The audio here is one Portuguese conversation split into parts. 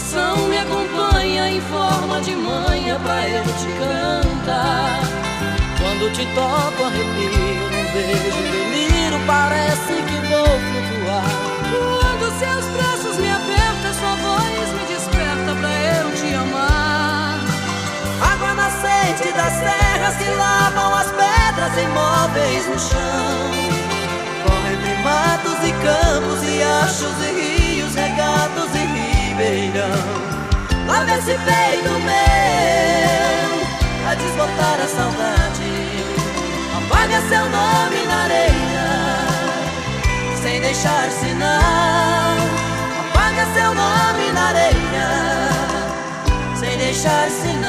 coração me acompanha em forma de manha pra eu te cantar. Quando te toco, arrepio, num beijo, delírio, parece que vou flutuar. Quando seus braços me apertam, sua voz me desperta pra eu te amar. Água nascente das terras que lavam ribeirão. Lava esse peito meu a desbotar a saudade. Apaga seu nome na areia sem deixar sinal. Apaga seu nome na areia sem deixar sinal.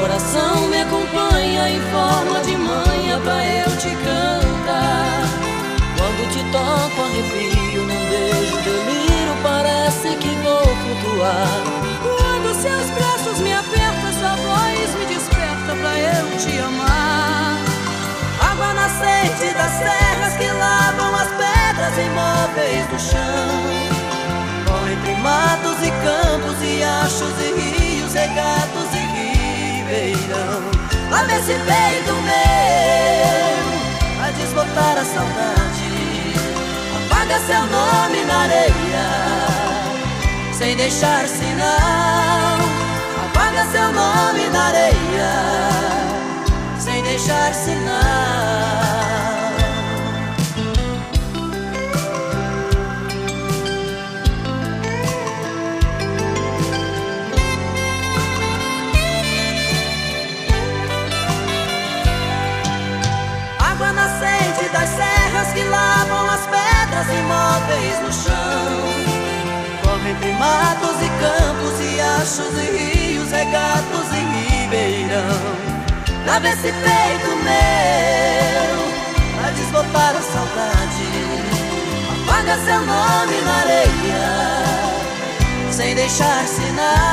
Coração me acompanha em forma de manha pra eu te cantar. Quando te toco arrepio, num beijo delírio parece que vou flutuar. Quando seus braços me apertam, sua voz me desperta pra eu te amar. Água nascente das terras que lavam as pedras imóveis do chão. Corre entre matos e campos, riachos e rios, e. Lava esse peito meu a desbotar a saudade. Apaga seu nome na areia sem deixar sinal. Apaga seu nome na areia sem deixar sinal. No chão. Corre entre matos e campos, riachos e rios, regatos e ribeirão. Lava esse peito meu a desbotar a saudade. Apaga seu nome na areia sem deixar sinal.